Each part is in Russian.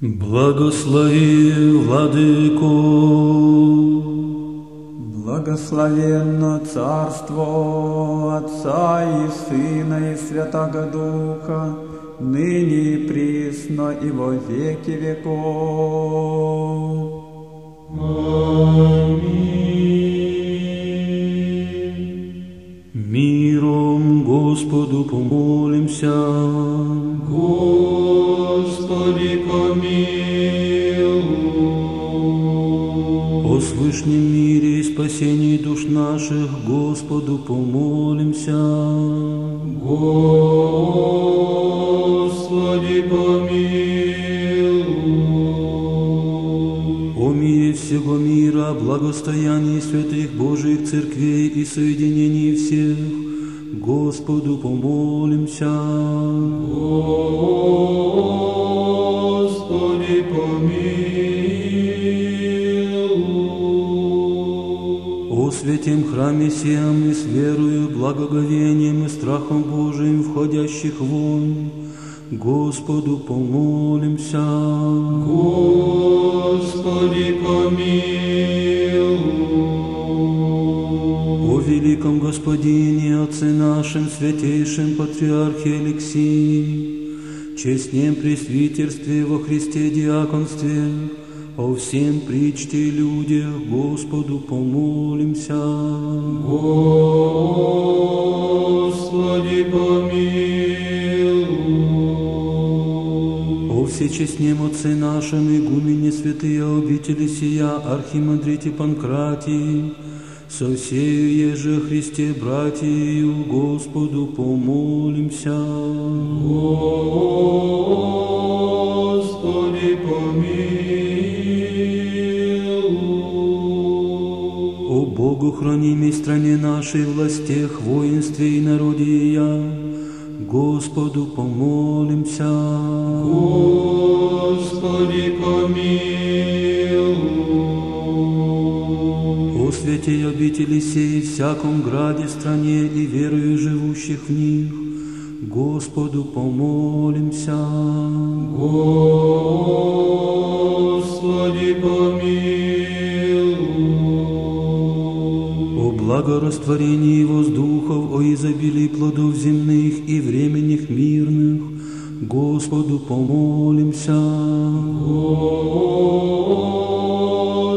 Благослови, Владыко, Благословенно Царство Отца и Сына и Святого Духа, ныне и присно и во веки веков. миром Господу помолимся. Господи, О свышнем мире и спасении душ наших Господу помолимся. Господи, помилуй. О мире всего мира, благостоянии святых Божьих церквей и соединении всех, Господу помолимся. Святем храме сем и с верою, благоговением и страхом Божиим входящих вон, Господу помолимся. Господи, помилуй. О великом Господине, Отце нашим, святейшем Патриархе Алексии, честнем пресвитерстве во Христе диаконстве, о всем причте людях Господу помолимся. Господи, помилуй. О всечестнем Отце нашем, игумене святые обители сия, архимандрите Панкратии, со всею еже Христе братью Господу помолимся. Господи, Богу хранимой стране нашей, властях, воинстве и народе ее, Господу помолимся. Господи, помилуй. О святей обители сей, всяком граде, стране и верою живущих в них, Господу помолимся. Господи, помилуй. О благорастворении воздухов, о изобилии плодов земных и временных мирных, Господу помолимся.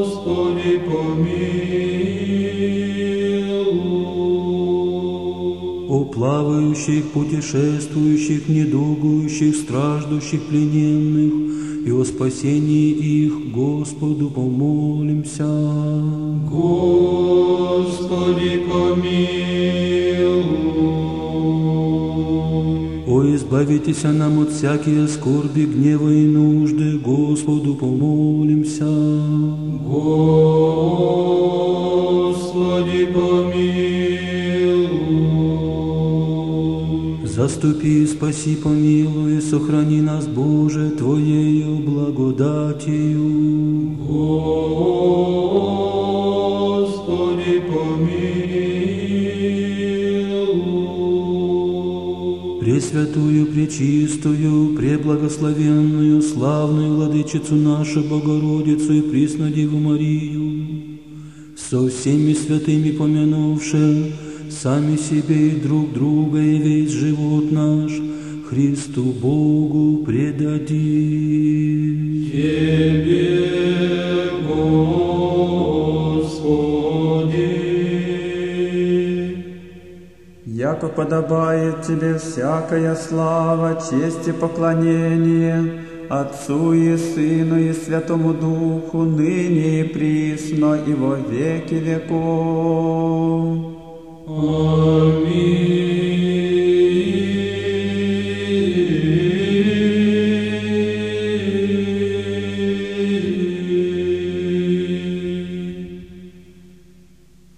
Господи, помилуй. О плавающих, путешествующих, недугующих, страждущих, плененных, и о спасении их, Господу помолимся. Господи, помилуй. О избавитесь нам от всякие скорби, гнева и нужды, Господу помолимся. Господи, Заступи, спаси, помилуй, сохрани нас, Боже, Твоею благодатью. Господи, помилуй. Пресвятую, пречистую, преблагословенную, славную Владычицу нашу Богородицу и Преснодеву Марию, со всеми святыми помянувши, сами себе и друг друга и весь живот наш Христу Богу предадим. Тебе, Господи. Яко подобает Тебе всякая слава, честь и поклонение Отцу и Сыну и Святому Духу, ныне и присно и во веки веков.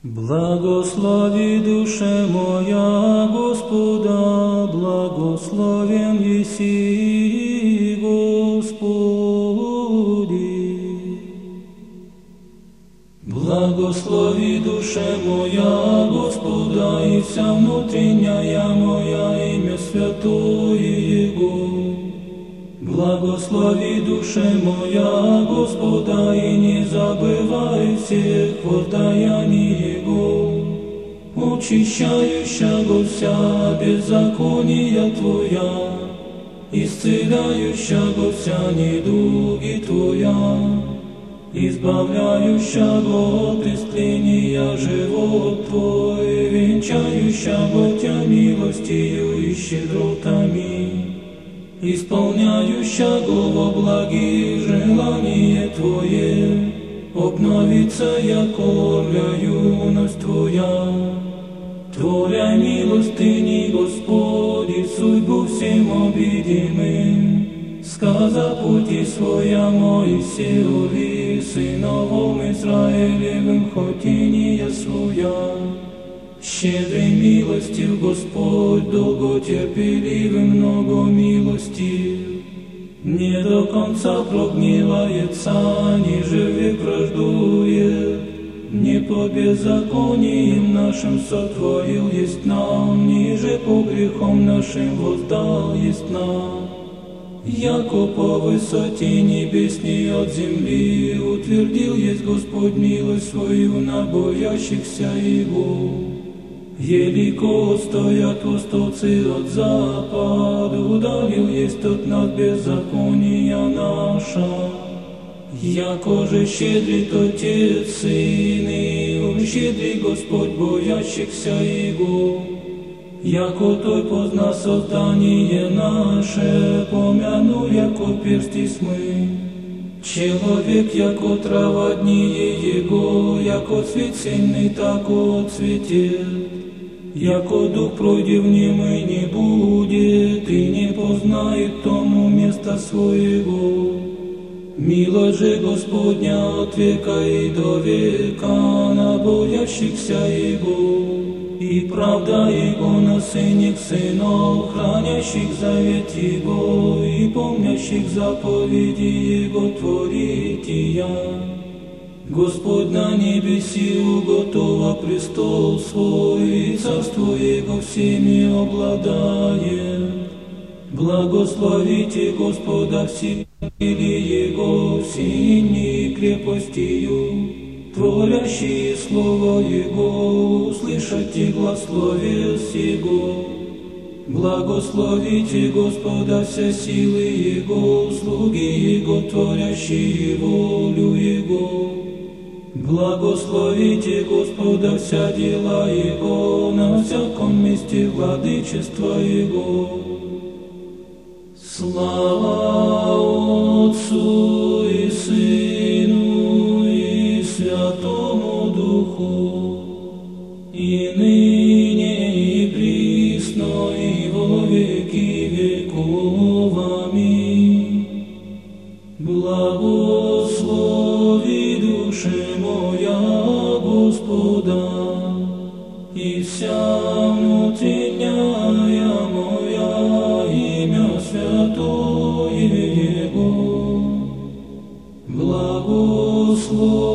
Благослови душе моя Господа, благословен еси Благослови душе моя Господа и вся внутренняя моя имя святое Его. Благослови душе моя Господа, и не забывай всех воздаяний Его, очищающего вся беззакония Твоя, исцеляющего вся недуги Твоя, избавляющего от истления живот Твой, венчающего Тя милостью и щедротами, исполняющего во благих желание Твое, обновится яко юность Твоя. Творя милостыни, Господи, судьбу всем обидимым, сказа пути своя Моисеови, сыновом Израилевым хотиния своя. Щедрой милостью Господь, долготерпеливым, много милостив. Не до конца прогневается, ниже век враждует. Не по беззакониям нашим сотворил есть нам, ниже по грехом нашим воздал есть нам. Яко по высоте небесней от земли утвердил есть Господь милость свою на боящихся Его. Елико стоят востовцы от запада, удалил есть от нас беззакония наша. Яко же щедрит Отец Сын, и щедрый Господь боящихся Его. Яко Той позна создание наше, помяну, яко персти смы. Человек, яко трава дни Его, яко цвет сильный, тако цветет. Яко дух пройдет немый не будет, и не познает тому места своего. Мило же Господня от века и до века на боящихся Его, И правда Его на сыних сынов, хранящих завет Его и помнящих заповеди Его творития. Господь на небеси уготова престол свой, и царство Его всеми обладает. Благословите Господа все или Его синей крепостью, творящие Слово Его, услышите глаз словес Его. Благословите Господа вся силы Его, слуги Его, творящие волю Его. Благословите Господа вся дела Его, на всяком месте владычества Его. Слава Отцу и Сыну Благословен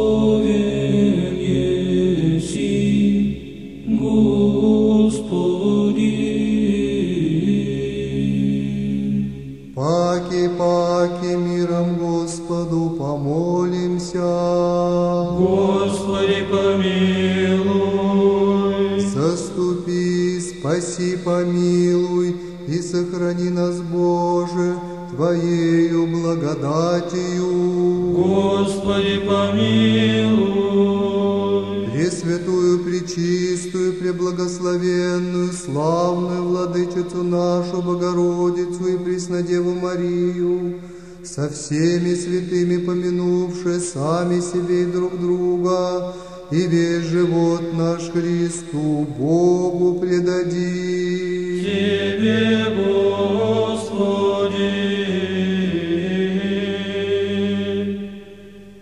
всеми святыми помянувши сами себе и друг друга, и весь живот наш Христу Богу предадим. Тебе, Господи.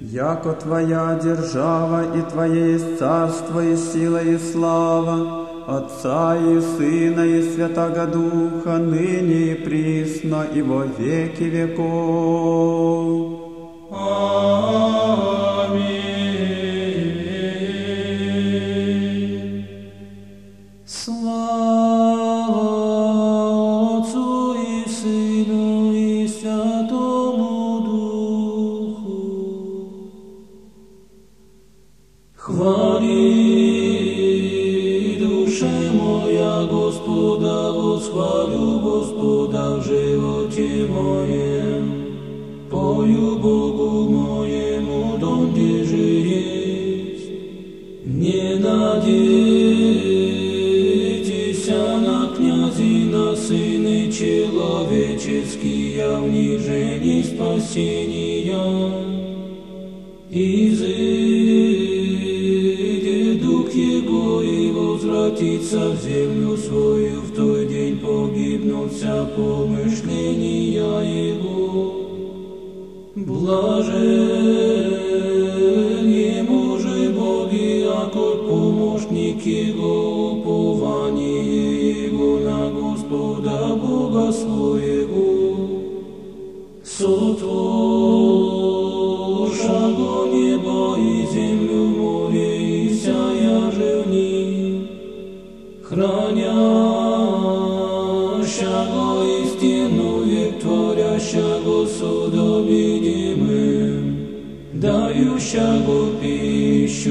Яко Твоя держава и Твое есть царство и сила и слава, Отца и Сына и Святаго Духа, ныне и присно, и во веки веков. Аминь. Слава Отцу и Сыну и Святому Духу. Хвали Душе моя Господа, восхвалю Господа в животе моем. Пою Богу моему, донде же есть. Не надейтесь а на князи, на сыны человеческие, а в унижении спасения. Возвратится в землю свою, в тот день погибнут вся помышления его. Блажен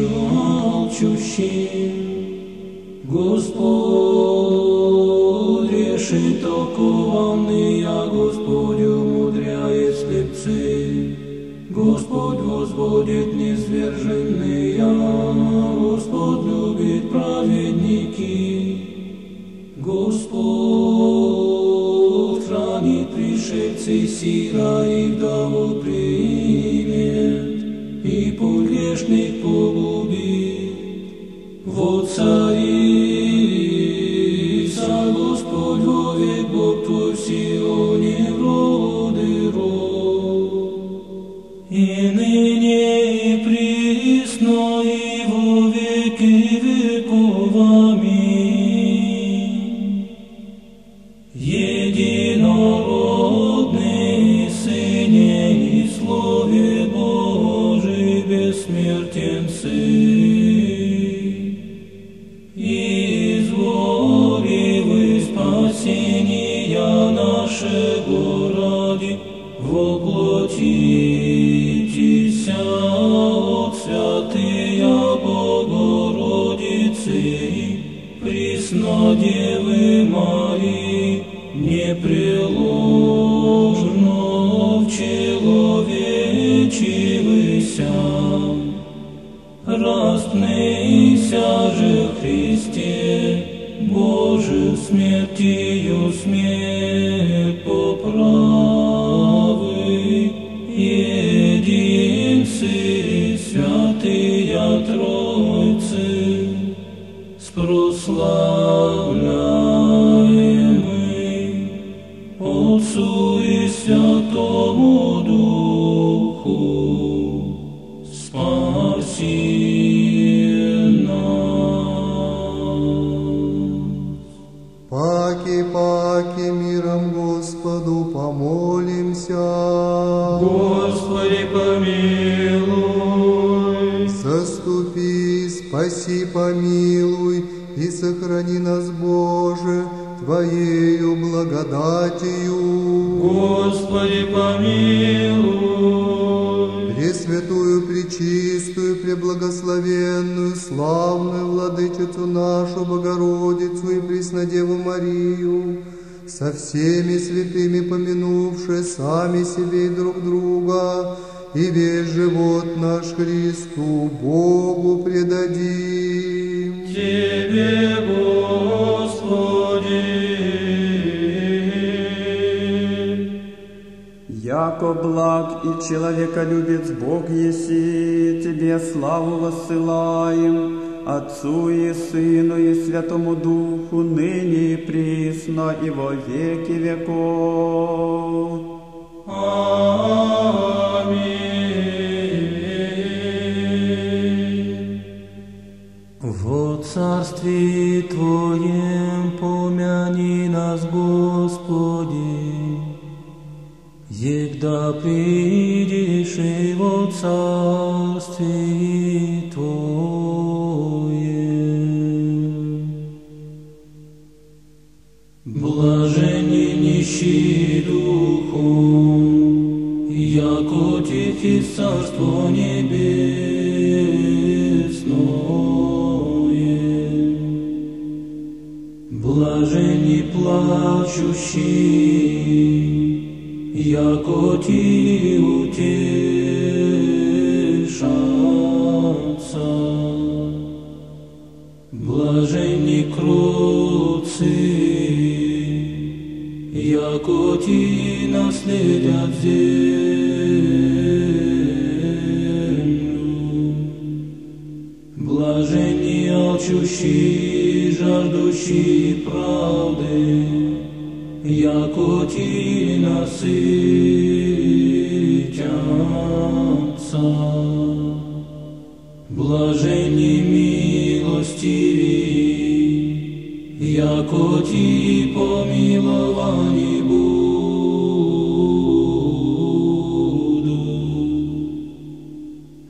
молчущим. Господь решит окованный, а Господь умудряет слепцы. Господь возводит низверженные, Господь любит праведники. Господь хранит пришельцы сира и вдову сами себе и друг друга, и весь живот наш Христу Богу предадим. Тебе, Господи. Яко благ и человеколюбец Бог еси, Тебе славу воссылаем, Отцу и Сыну и Святому Духу, ныне и присно и во веки веков. И во царстве Твоем. Блажени нищие духом, яко тихи царство небесное. Блажени плачущие, яко ти утешаться. Блаженни круцы, яко ти наследят землю. Блаженни алчущие, жаждущие правды, яко ти насытятся. Блаженни милостиві, яко ті помиловані будуть.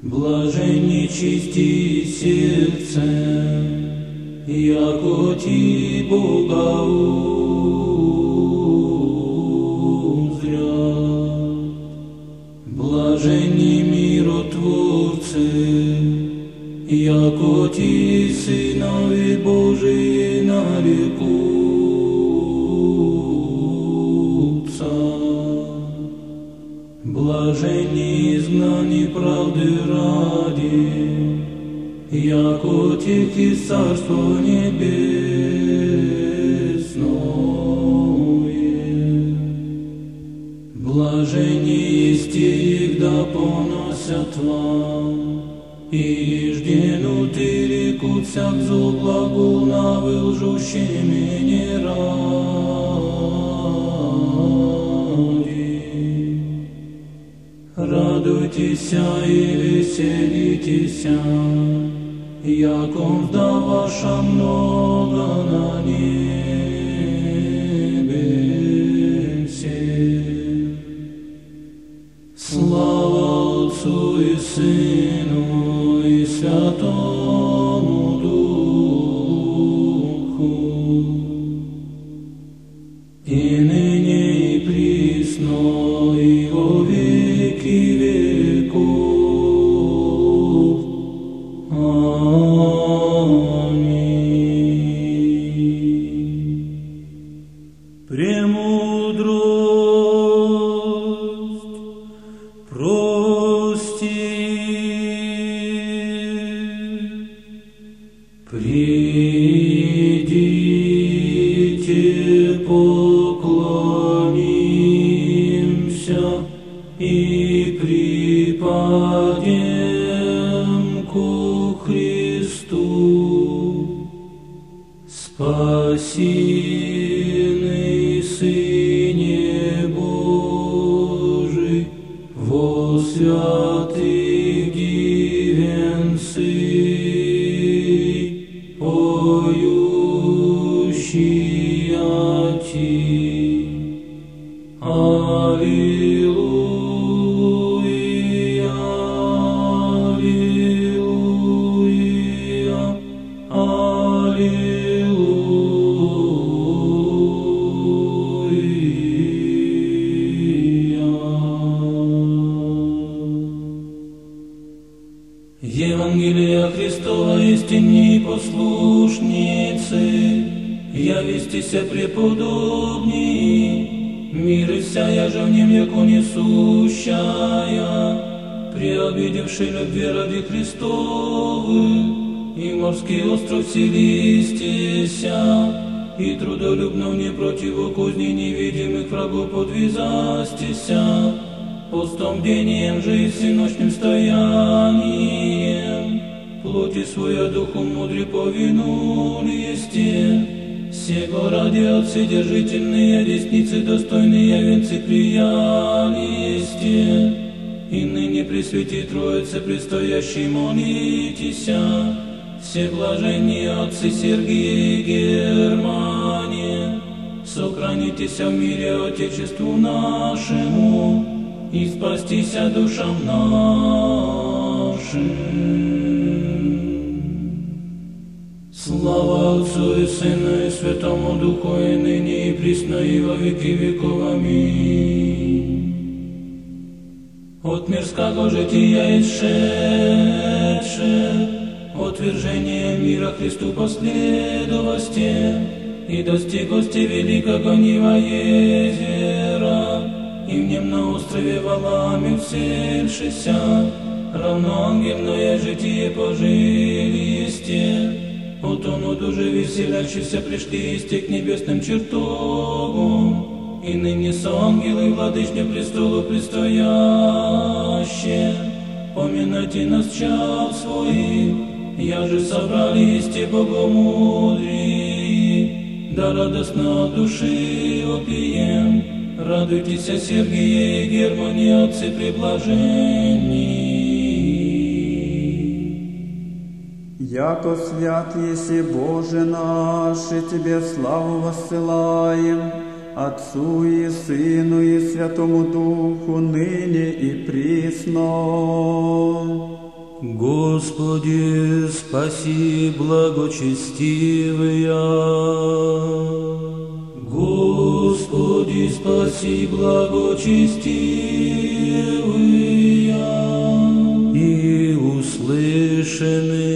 Блаженні чисті серцем, яко ті і царство небесное. Блаженні исти, да поносят вам, и жденуты рекутся к злу благу на вылжущими не ради. Радуйтеся и веселитеся, И Сыну и Святому Евангелия Христова истинней послушницы, явистися преподобней, мир и вся я же в нем яко несущая, преобидевший любви ради Христовы, и морский остров селистися, и трудолюбно мне противу козни невидимых врагов подвизастися, постом бдением же и всеночным стоянием, плоти своя духу мудре повинули есте, сего ради отседержительные десницы достойные венцы прияли есте, и ныне при свете Троице предстоящей все блаженные отцы Сергии и Германия, сохранитеся в мире Отечеству нашему, и спастися душам нашим. Слава Отцу и Сыну и Святому Духу, и ныне и присно, и во веки веков. Аминь. От мирского жития исшедше, отвержение мира Христу последовости, и достигости великого Нива езера, и в нем на острове валами всельшися, равно ангельное житие пожили есте, от он от уже веселящийся пришли к небесным чертогам, и ныне со ангелы владычне престолу предстоящие, поминайте нас час своим, я же собрались те богомудрии, да радостно от души опием, радуйтесь, Сергие и Германе, отцы приблаженни. Яко свят еси Боже наш, и Тебе славу воссылаем, Отцу и Сыну и Святому Духу, ныне и присно. Господи, спаси благочестивые. Господи, спаси благочестивые и услышаны,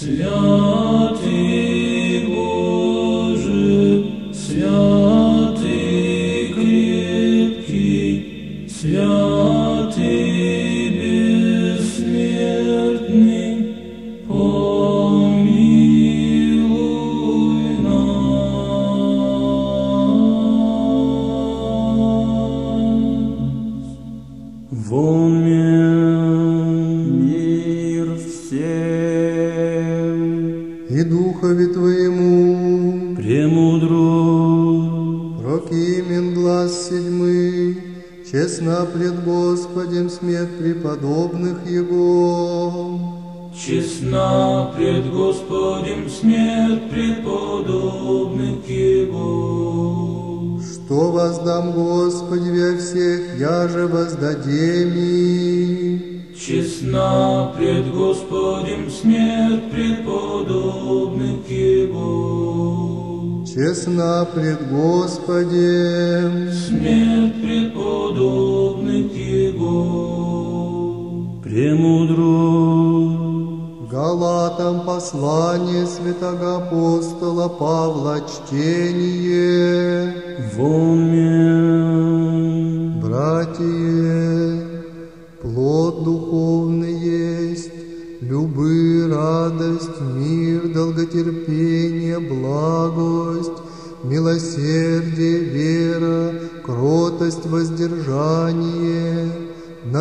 Sion.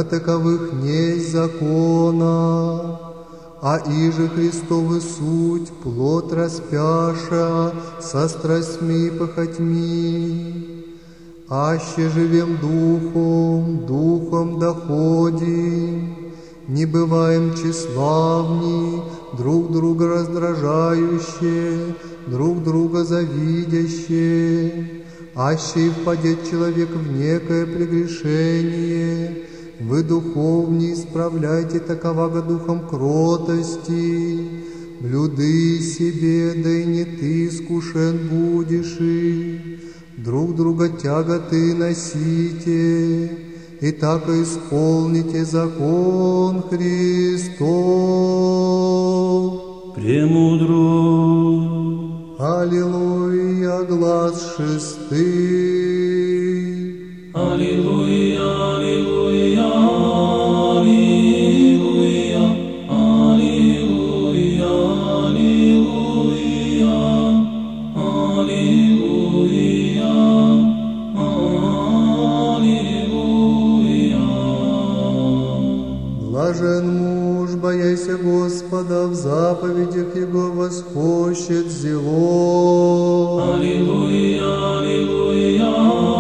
Таковых несть закона. А иже Христовы суть, плод распяша, со страстьми и похотьми. Аще живем духом, духом доходим, не бываем тщеславни, друг друга раздражающие, друг друга завидящие. Аще и впадет человек в некое прегрешение, вы духовни исправляйте таковаго духом кротости, блюды себе, да и не ты искушен будешь, и друг друга тяготы носите, и так исполните закон Христов. Премудро. Аллилуйя, глаз шестый. Аллилуйя. Боясь Господа, в заповедях Его восхощет зело. Аллилуйя, аллилуйя,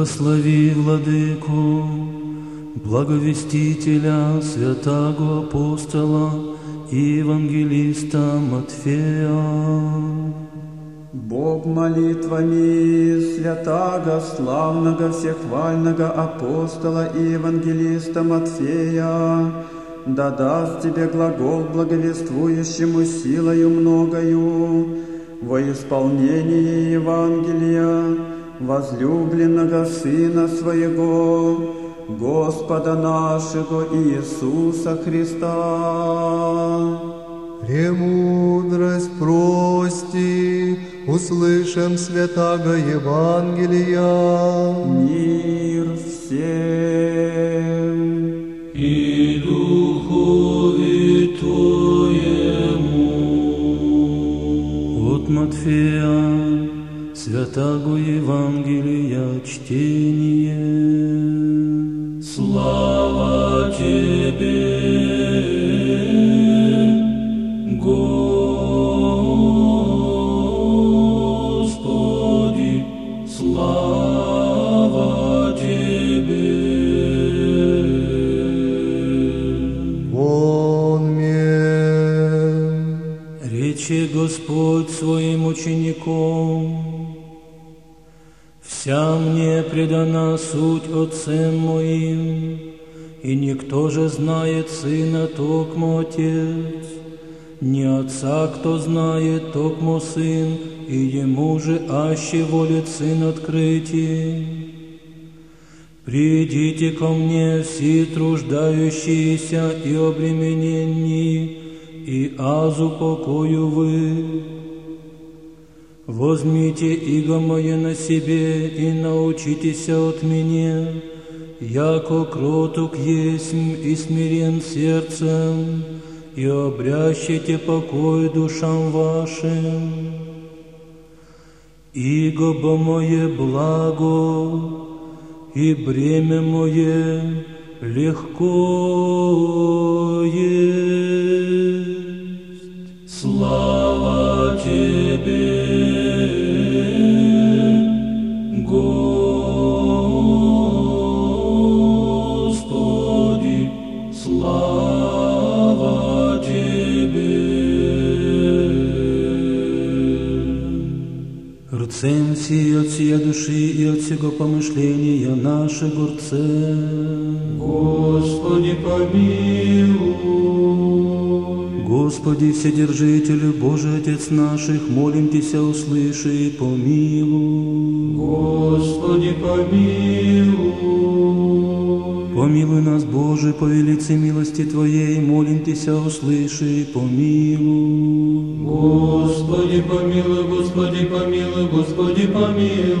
Благослови, Владыку, благовестителя, святаго апостола и евангелиста Матфея. Бог молитвами святаго, славного, всехвального апостола и евангелиста Матфея, да даст тебе глагол благовествующему силою многою во исполнении Евангелия, возлюбленного Сына Своего, Господа нашего Иисуса Христа. Премудрость прости, услышим святаго Евангелия. Мир всем! и Духові Твоєму. От Матфея, святаго Евангелия чтение. Слава Тебе, Господи, слава Тебе. Он мен. Рече Господь своим учеником, «Вся мне предана суть Отцем моим, и никто же знает Сына, токмо Отец, не Отца, кто знает, токмо Сын, и Ему же аще волит Сын открытий. Придите ко мне все труждающиеся и обремененные, и азу покою вы. Возьмите иго мое на себе и научитесь от меня, яко кроток есмь и смирен сердцем, и обрящите покой душам вашим. Иго бо мое благо, и бремя мое легко есть. Слава Рцем си от сия души и от сего помышления наши горце. Господи, помилуй. Господи, Вседержителю, Божий Отец наших, молим Тися, услыши и помилуй. Господи, помилуй. Помилуй нас, Боже, по велице милости Твоей, молим Тися, услыши помилуй. Господи, помилуй, Господи, помилуй, Господи, помилуй.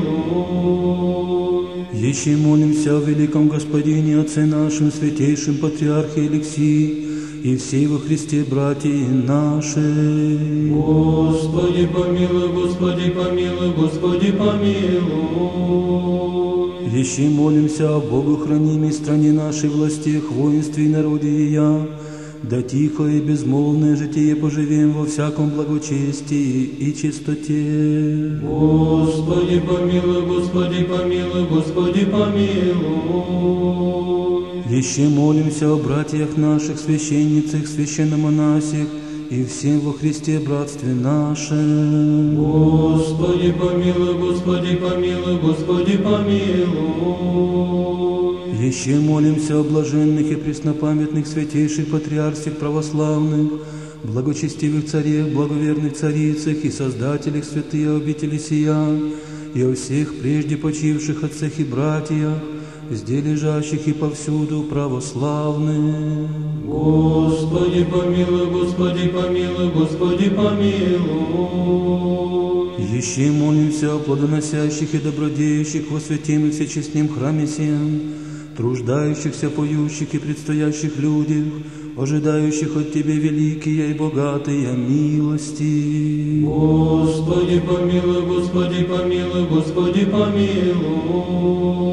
Еще молимся о великом Господине, Отце нашем, святейшем Патриархе Алексии, и все во Христе братья наши. Господи, помилуй, Господи, помилуй, Господи, помилуй. Еще молимся о Богу хранимой стране нашей властях, воинстве и народе ее, да тихо и безмолвное житие поживем во всяком благочестии и чистоте. Господи, помилуй, Господи, помилуй, Господи, помилуй. Еще молимся о братьях наших, священницах, священномонасях и всем во Христе братстве нашем. Господи помилуй, Господи помилуй, Господи помилуй. Еще молимся о блаженных и преснопамятных святейших патриарсих православных, благочестивых царях, благоверных царицах и создателях святые обители сия, и о всех прежде почивших отцах и братьях, везде лежащих и повсюду православных. Господи помилуй, Господи помилуй, Господи помилуй. Еще молимся о плодоносящих и добродеющих во святем и всечестнем храме сем, труждающихся, поющих и предстоящих людях, ожидающих от Тебе великие и богатые милости. Господи помилуй, Господи помилуй, Господи помилуй.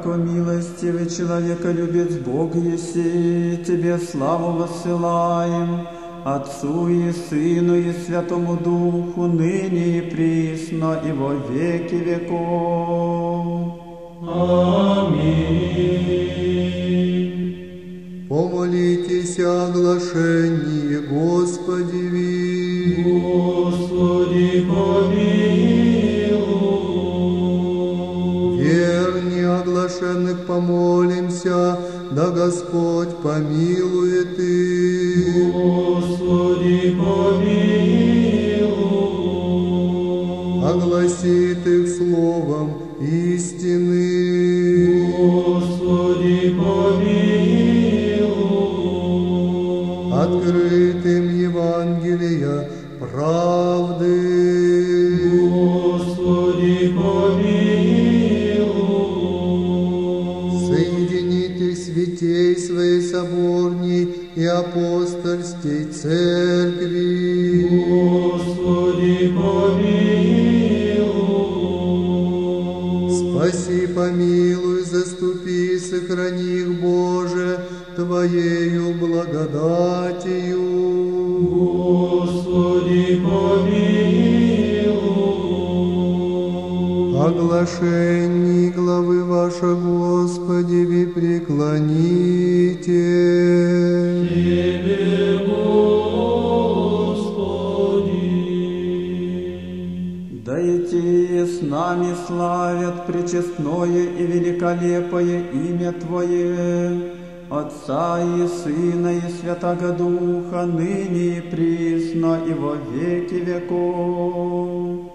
Яко милостивый человеколюбец Бог еси, Тебе славу воссылаем, Отцу и Сыну и Святому Духу, ныне и присно, и во веки веков. Аминь. Помолитесь о оглашении Господеви. Господи помолимся, да Господь помилует их. Господи помилуй. Огласит их словом и апостольской церкви. Господи помилуй. Спаси, помилуй, заступи, сохрани их, Боже, Твоею благодатью. Оглашение главы ваша, Господи, ви преклоните. Тебе, Господи. Да и те с нами славят пречестное и великолепое имя Твое, Отца и Сына и Святого Духа, ныне и присно, и во веки веков.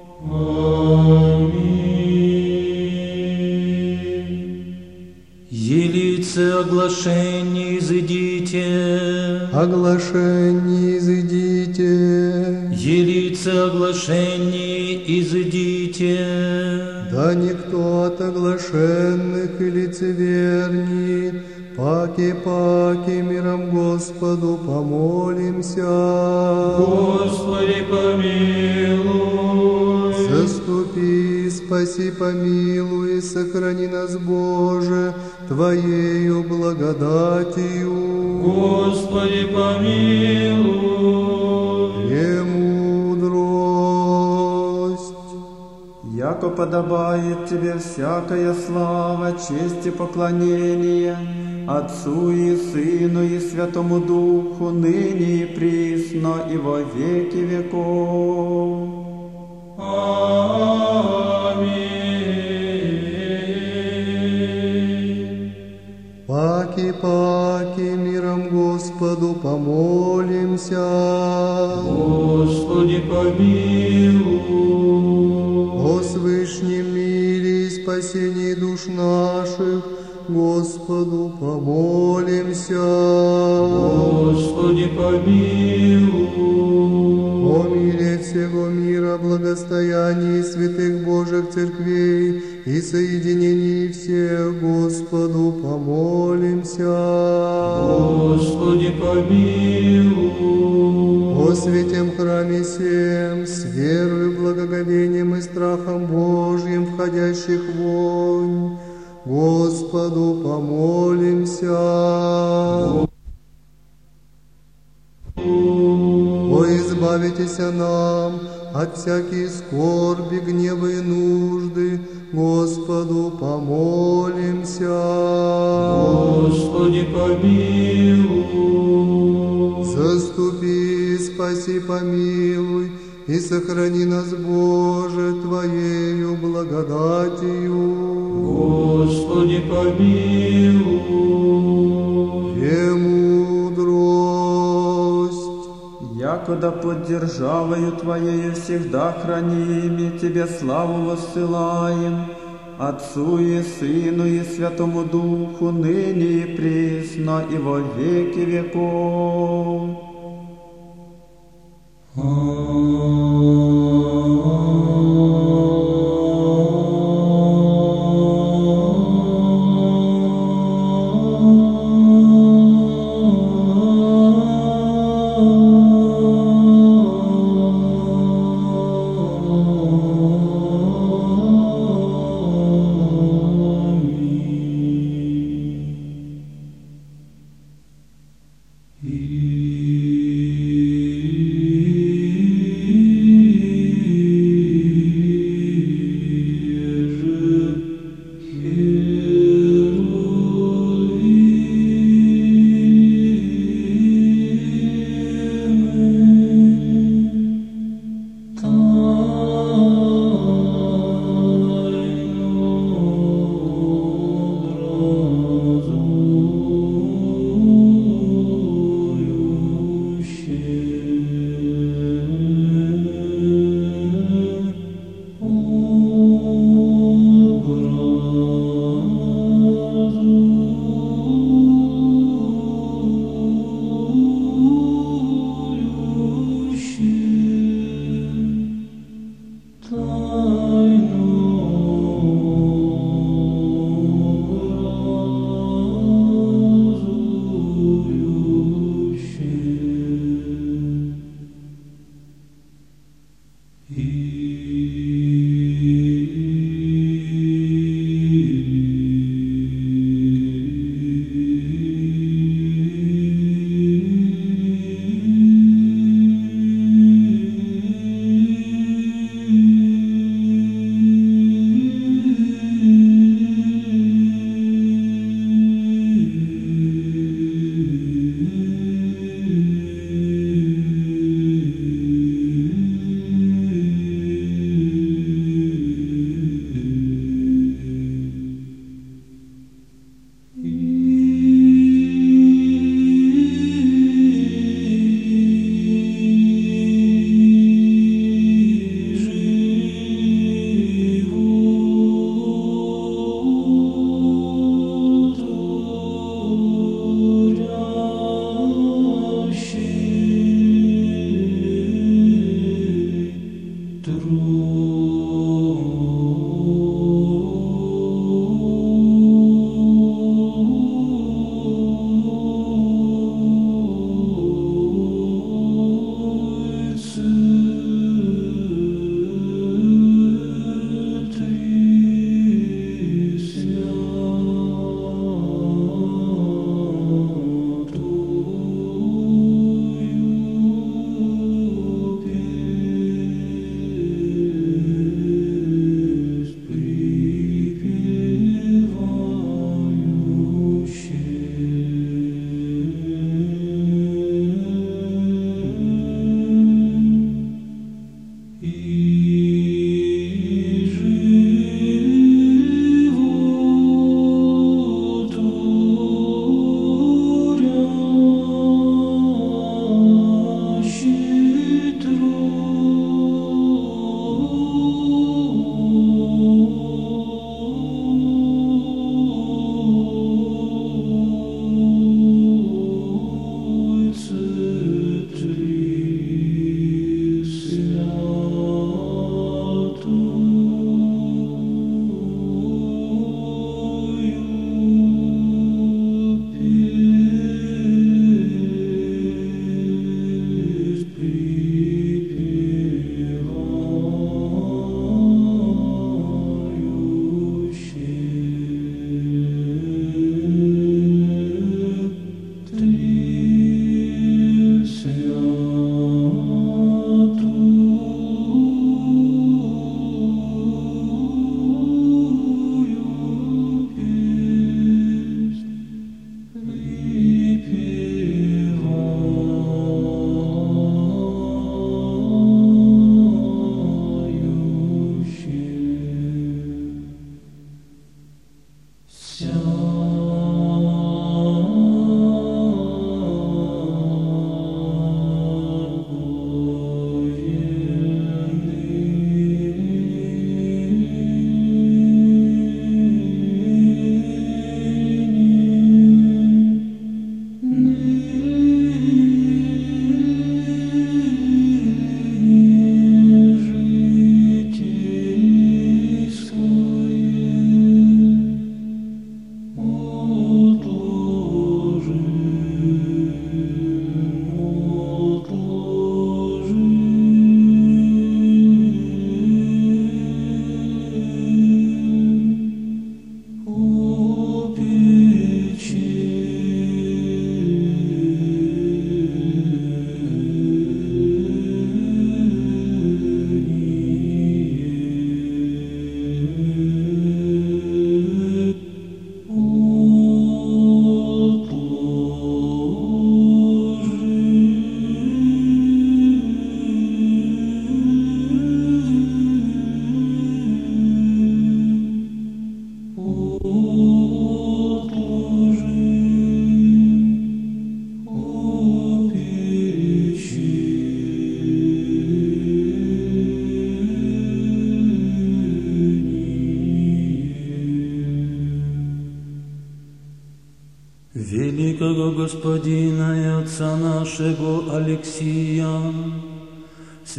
Елице оглашение изыдите, Оглашение изыдите, Елице оглашение изыдите, да никто от оглашенных и лицеверни, паки-паки миром Господу помолимся. Господи помилуй. Спаси, помилуй, сохрани нас, Боже, Твоею благодатью. Господи помилуй. Премудрость. Яко подобает Тебе всякая слава, честь и поклонение, Отцу и Сыну и Святому Духу, ныне и присно, и во веки веков. Аминь. Помилуй. О свышнем мире и спасении душ наших, Господу помолимся. Господи помилуй. О мире всего мира, благостоянии святых Божьих церквей от всякие скорби, гнева и нужды, Господу помолимся. Господи, помилуй. Заступи, спаси, помилуй, и сохрани нас, Якода под державою Твоею всегда храними Тебе славу воссылаем, Отцу и Сыну и Святому Духу, ныне и присно, и во веки веков. Господина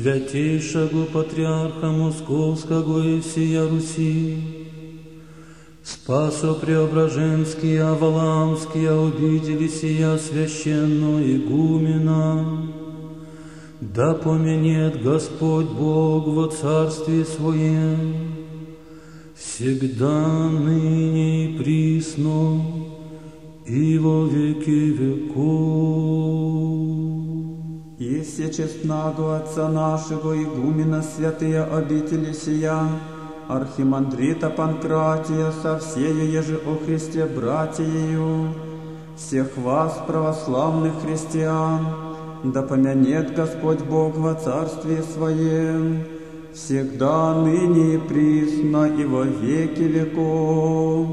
святейшего Патриарха Московского и всея Руси, Спасо Преображенский, Аваламский, обители сия священного игумена, да поменет Господь Бог во Царстве Своем, всегда, ныне и присно, и во веки веков. И все честного Отца нашего, игумена святые обители сия, Архимандрита Панкратия со всею еже о Христе братьею, всех вас, православных христиан, да помянет Господь Бог во Царстве Своем, всегда, ныне и присно, и во веки веков.